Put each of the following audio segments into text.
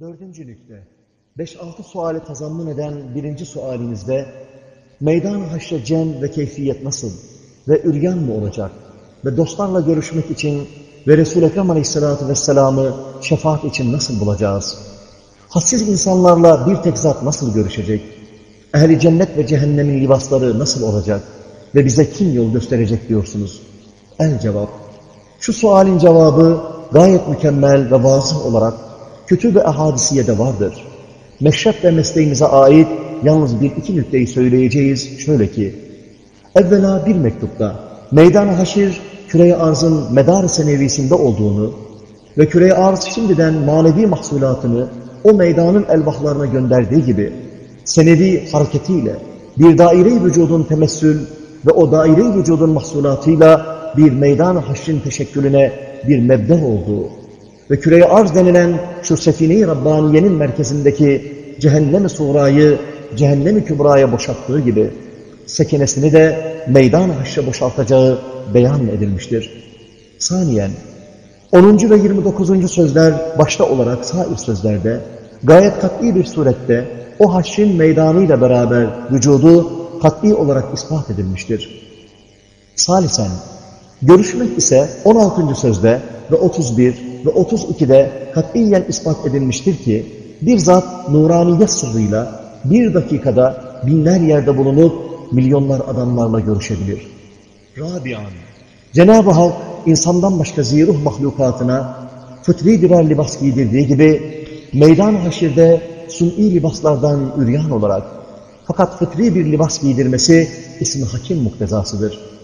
Dördüncü nükte. Beş altı suali tazammun eden birinci sualimizde meydan haşre cem ve keyfiyet nasıl ve üryan mı olacak ve dostlarla görüşmek için ve Resul-i Ekrem Aleyhisselatü Vesselam'ı şefaat için nasıl bulacağız? Hassiz insanlarla bir tek zat nasıl görüşecek? Ehli cennet ve cehennemin libasları nasıl olacak? Ve bize kim yol gösterecek diyorsunuz? El cevap. Şu sualin cevabı gayet mükemmel ve vazı olarak kütüb-i ahadisiyede vardır. Meşrep ve mesleğimize ait yalnız bir iki nükteyi söyleyeceğiz. Şöyle ki, evvela bir mektupta meydan haşir küre arzın medar senevisinde olduğunu ve küre arz şimdiden manevi mahsulatını o meydanın elvahlarına gönderdiği gibi senevi hareketiyle bir daire-i vücudun temessül ve o daire-i vücudun mahsulatıyla bir meydan haşrin teşekkülüne bir mebder olduğu ve küre arz denilen şu sefine-i Rabbaniye'nin merkezindeki cehennem-i suğrayı cehennem-i kübraya boşalttığı gibi sekinesini de meydan haşre boşaltacağı beyan edilmiştir. Saniyen, 10. ve 29. sözler başta olarak sair sözlerde gayet kat'i bir surette o haşrin meydanıyla beraber vücudu kat'i olarak ispat edilmiştir. Salisen, görüşmek ise 16. sözde ve 31 ve 32'de katiyen ispat edilmiştir ki bir zat nuraniyet sırrıyla bir dakikada binler yerde bulunup milyonlar adamlarla görüşebilir. Rabian, Cenab-ı Hak insandan başka ziruh mahlukatına fıtri birer libas giydirdiği gibi meydan haşirde suni libaslardan üryan olarak fakat fıtri bir libas giydirmesi ismi hakim muktezasıdır.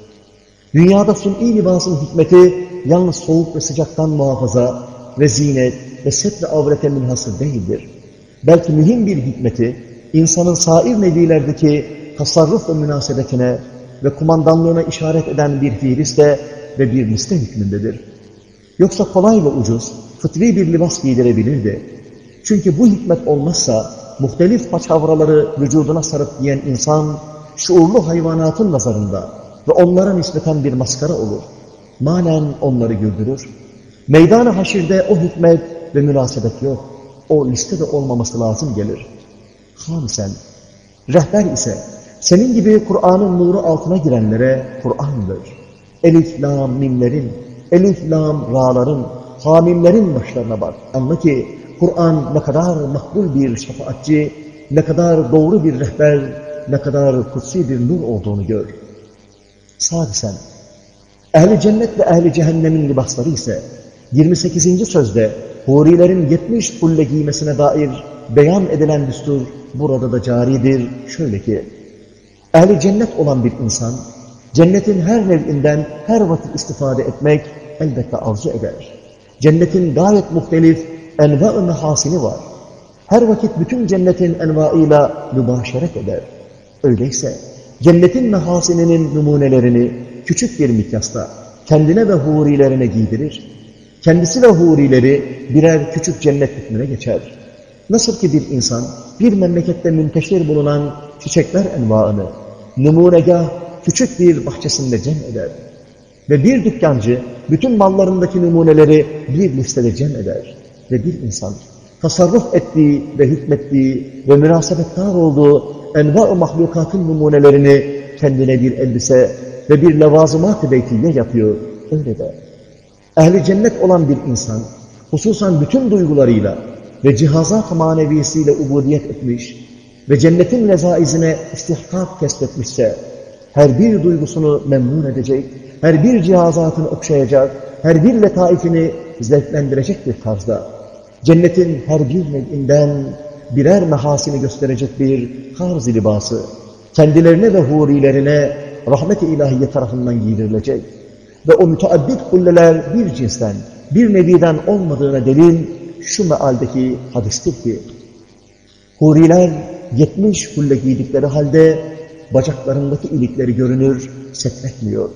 Dünyada suni libasın hikmeti yalnız soğuk ve sıcaktan muhafaza ve zinet ve set ve avrete münhasır değildir. Belki mühim bir hikmeti insanın sair nevilerdeki tasarruf ve münasebetine ve kumandanlığına işaret eden bir fiiliste ve bir liste hükmündedir. Yoksa kolay ve ucuz, fıtri bir libas giydirebilirdi. Çünkü bu hikmet olmazsa muhtelif paçavraları vücuduna sarıp giyen insan şuurlu hayvanatın nazarında ve onlara nispeten bir maskara olur. Manen onları güldürür. Meydan-ı haşirde o hikmet ve münasebet yok. O listede olmaması lazım gelir. Hamisen, rehber ise senin gibi Kur'an'ın nuru altına girenlere Kur'an'dır. Elif, lam, mimlerin, elif, lam, ra'ların, hamimlerin başlarına bak. Anla ki Kur'an ne kadar makbul bir şefaatçi, ne kadar doğru bir rehber, ne kadar kutsi bir nur olduğunu gör. Sadisen, ehli cennet ve ehli cehennemin libasları ise 28. sözde hurilerin 70 kulle giymesine dair beyan edilen düstur burada da caridir. Şöyle ki, ehli cennet olan bir insan, cennetin her nevinden her vakit istifade etmek elbette arzu eder. Cennetin gayet muhtelif enva-ı mehasini var. Her vakit bütün cennetin envaıyla mübaşeret eder. Öyleyse cennetin mehasininin numunelerini küçük bir mikyasta kendine ve hurilerine giydirir. Kendisi ve hurileri birer küçük cennet hükmüne geçer. Nasıl ki bir insan bir memlekette münteşir bulunan çiçekler envaını numunegah küçük bir bahçesinde cem eder. Ve bir dükkancı bütün mallarındaki numuneleri bir listede cem eder. Ve bir insan tasarruf ettiği ve hükmettiği ve münasebettar olduğu enva-ı mahlukatın numunelerini kendine bir elbise ve bir levazımat-ı beytiye yapıyor. Öyle de. Ehli cennet olan bir insan, hususan bütün duygularıyla ve cihazat manevisiyle ubudiyet etmiş ve cennetin lezaizine istihkak kesbetmişse, her bir duygusunu memnun edecek, her bir cihazatını okşayacak, her bir letaifini zevklendirecek bir tarzda, cennetin her bir nevinden birer mehasini gösterecek bir harz libası, kendilerine ve hurilerine rahmet-i ilahiye tarafından giydirilecek ve o müteaddit kulleler bir cinsten, bir neviden olmadığına delil şu mealdeki hadistir ki, huriler 70 kulle giydikleri halde bacaklarındaki ilikleri görünür, setretmiyor.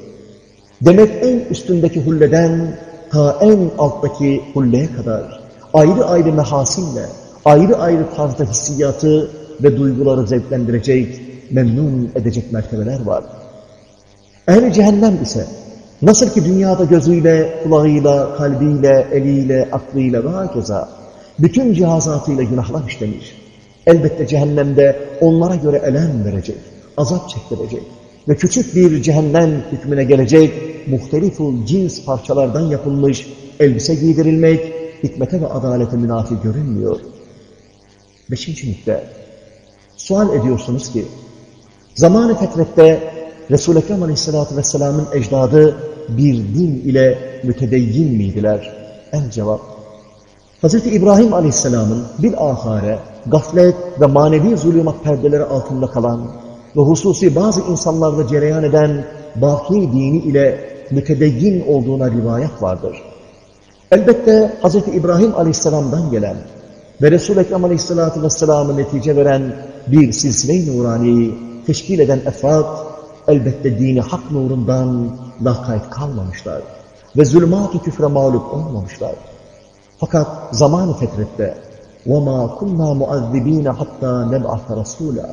Demek en üstündeki hulleden ta en alttaki hulleye kadar ayrı ayrı mehasinle, ayrı ayrı tarzda hissiyatı ve duyguları zevklendirecek, memnun edecek mertebeler var. Ehli cehennem ise nasıl ki dünyada gözüyle, kulağıyla, kalbiyle, eliyle, aklıyla ve hakeza Bütün cihazatıyla günahlar işlemiş. Elbette cehennemde onlara göre elem verecek, azap çektirecek ve küçük bir cehennem hükmüne gelecek muhteliful cins parçalardan yapılmış elbise giydirilmek hikmete ve adalete münafi görünmüyor. Beşinci nükte. Sual ediyorsunuz ki, zamanı fetrette Resul-i Ekrem Aleyhisselatü Vesselam'ın ecdadı bir din ile mütedeyyin miydiler? El cevap. Hz. İbrahim Aleyhisselam'ın bir ahare, gaflet ve manevi zulümat perdeleri altında kalan ve hususi bazı insanlarda cereyan eden baki dini ile mütedeyyin olduğuna rivayet vardır. Elbette Hz. İbrahim Aleyhisselam'dan gelen ve Resul-i Ekrem Aleyhisselatü Vesselam'ı netice veren bir silsile-i nuraniyeyi teşkil eden efrat, elbette dini hak nurundan lakayt kalmamışlar ve zulmat-ı küfre mağlup olmamışlar. Fakat zaman-ı fetrette وَمَا كُنَّا مُعَذِّب۪ينَ حَتَّى نَبْعَثَ رَسُولًا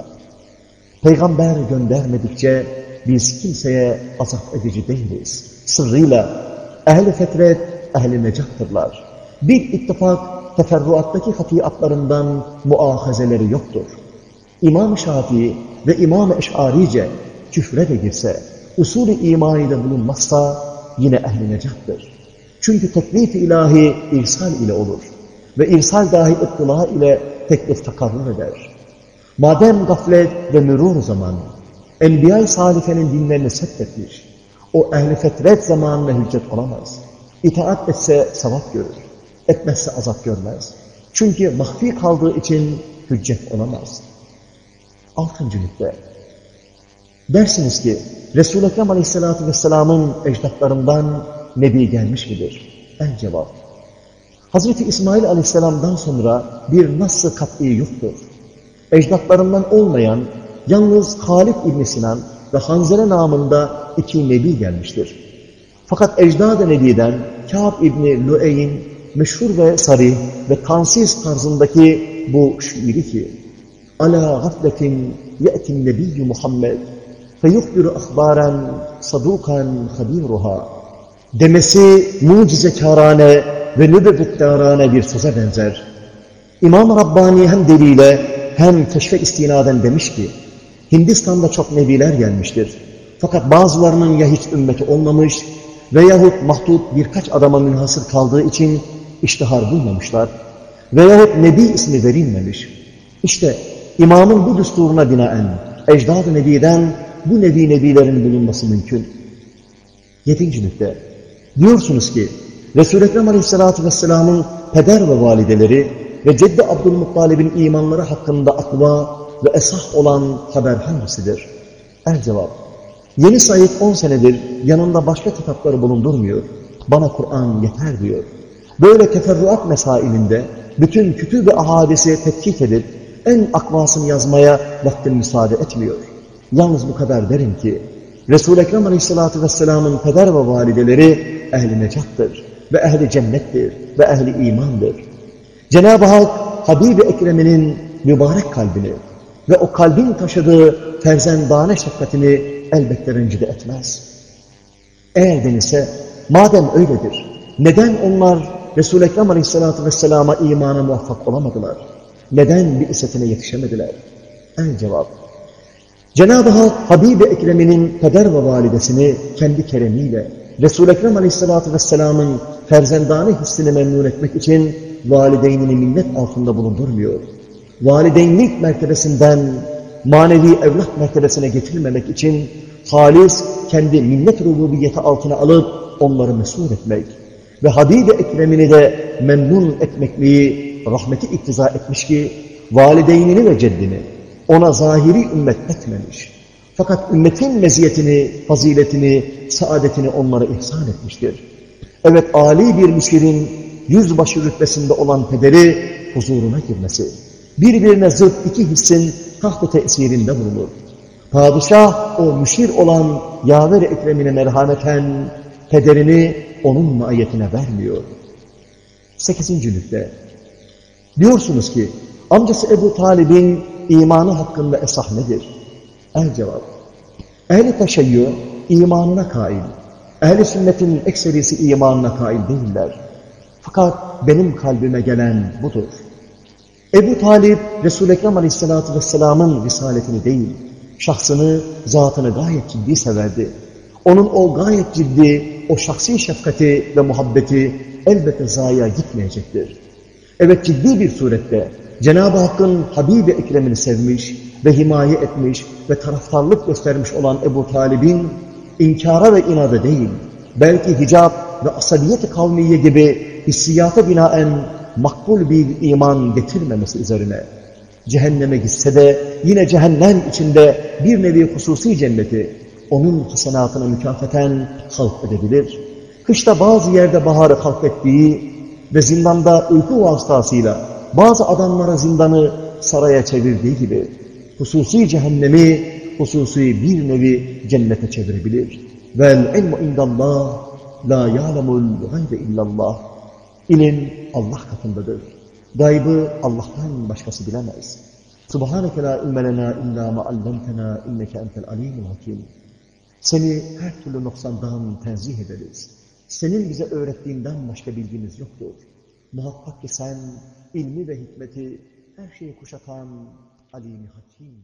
Peygamber göndermedikçe biz kimseye azap edici değiliz. Sırrıyla ehli fetret, ehli necattırlar. Bir ittifak teferruattaki hatiatlarından muahazeleri yoktur. İmam Şafii ve İmam-ı Eş'arice küfre de girse, usulü imanıyla bulunmazsa yine ehli necattır. Çünkü teklif ilahi irsal ile olur ve irsal dahi ıttıla ile teklif takarrur eder. Madem gaflet ve mürur zaman Enbiya-i Salife'nin dinlerini setretmiş, o ehli fetret zamanına hüccet olamaz. İtaat etse sevap görür, etmezse azap görmez. Çünkü mahfi kaldığı için hüccet olamaz. Altıncı nükle. Dersiniz ki, Resul-i Ekrem Aleyhisselatü Vesselam'ın ecdatlarından Nebi gelmiş midir? El cevap. Hazreti İsmail Aleyhisselam'dan sonra bir nasıl kat'i yoktur. Ecdatlarından olmayan, yalnız Halid İbn Sinan ve Hanzele namında iki nebi gelmiştir. Fakat ecdad-ı nebiden Kâb İbni Lüeyn meşhur ve sarih ve kansiz tarzındaki bu şiiri ki Ala gafletin ye'tin nebiyyü Muhammed feyuhbiru ahbaren sadukan habiruha demesi mucizekarane ve nübüvvettarane bir söze benzer. İmam Rabbani hem deliyle hem keşfe istinaden demiş ki Hindistan'da çok nebiler gelmiştir. Fakat bazılarının ya hiç ümmeti olmamış veyahut mahdut birkaç adama münhasır kaldığı için iştihar bulmamışlar veyahut nebi ismi verilmemiş. İşte imamın bu düsturuna binaen ecdad-ı nebiden bu nebi nebilerin bulunması mümkün. Yedinci nükte. Diyorsunuz ki Resul-i Ekrem Aleyhisselatü Vesselam'ın peder ve valideleri ve Ceddi Abdülmuttalib'in imanları hakkında akva ve esah olan haber hangisidir? El cevap. Yeni Said 10 senedir yanında başka kitapları bulundurmuyor. Bana Kur'an yeter diyor. Böyle teferruat mesailinde bütün kütüb ve ahadisi tetkik edip en akvasını yazmaya vaktin müsaade etmiyor. Yalnız bu kadar derim ki Resul-i Ekrem Aleyhisselatü Vesselam'ın peder ve valideleri ehli necattır ve ehli cennettir ve ehli imandır. Cenab-ı Hak Habib-i Ekrem'inin mübarek kalbini ve o kalbin taşıdığı ferzendane şefkatini elbette rencide etmez. Eğer denilse, madem öyledir, neden onlar Resul-i Ekrem Aleyhisselatü Vesselam'a imana muvaffak olamadılar? Neden bir isetine yetişemediler? En cevap. Cenab-ı Hak Habib-i Ekrem'inin peder ve validesini kendi keremiyle Resul-i Ekrem Aleyhisselatü Vesselam'ın ferzendane hissini memnun etmek için valideynini minnet altında bulundurmuyor. Valideynlik mertebesinden manevi evlat mertebesine getirmemek için halis kendi minnet rububiyeti altına alıp onları mesul etmek ve Habib-i Ekrem'ini de memnun etmekliği rahmeti iktiza etmiş ki valideynini ve ceddini ona zahiri ümmet etmemiş. Fakat ümmetin meziyetini, faziletini, saadetini onlara ihsan etmiştir. Evet, âli bir müşirin yüzbaşı rütbesinde olan pederi huzuruna girmesi, birbirine zıt iki hissin taht tesirinde bulunur. Padişah o müşir olan yaver ekremine merhameten pederini onun maiyetine vermiyor. Sekizinci nükle. Diyorsunuz ki amcası Ebu Talib'in imanı hakkında esah nedir? El cevap. Ehli teşeyyü imanına kail. Ehli sünnetin ekserisi imanına kail değiller. Fakat benim kalbime gelen budur. Ebu Talip, Resul-i Ekrem Aleyhisselatü Vesselam'ın risaletini değil, şahsını, zatını gayet ciddi severdi. Onun o gayet ciddi, o şahsi şefkati ve muhabbeti elbette zaya gitmeyecektir. Evet ciddi bir surette Cenab-ı Hakk'ın Habibi Ekrem'ini sevmiş ve himaye etmiş ve taraftarlık göstermiş olan Ebu Talib'in inkara ve inadı değil, belki hicap ve asabiyet-i kavmiye gibi hissiyata binaen makbul bir iman getirmemesi üzerine cehenneme gitse de yine cehennem içinde bir nevi hususi cenneti onun hasenatına mükafaten halk edebilir. Kışta bazı yerde baharı halk ettiği ve zindanda uyku vasıtasıyla bazı adamlara zindanı saraya çevirdiği gibi hususi cehennemi hususi bir nevi cennete çevirebilir. Vel ilmu indallah la ya'lemul gaybe illallah. İlim Allah katındadır. Gaybı Allah'tan başkası bilemez. Subhaneke la ilme lena illa ma allamtena inneke entel alimul hakim. Seni her türlü noksandan tenzih ederiz. Senin bize öğrettiğinden başka bilgimiz yoktur. Muhakkak ki sen ilmi ve hikmeti her şeyi kuşatan alim hakim.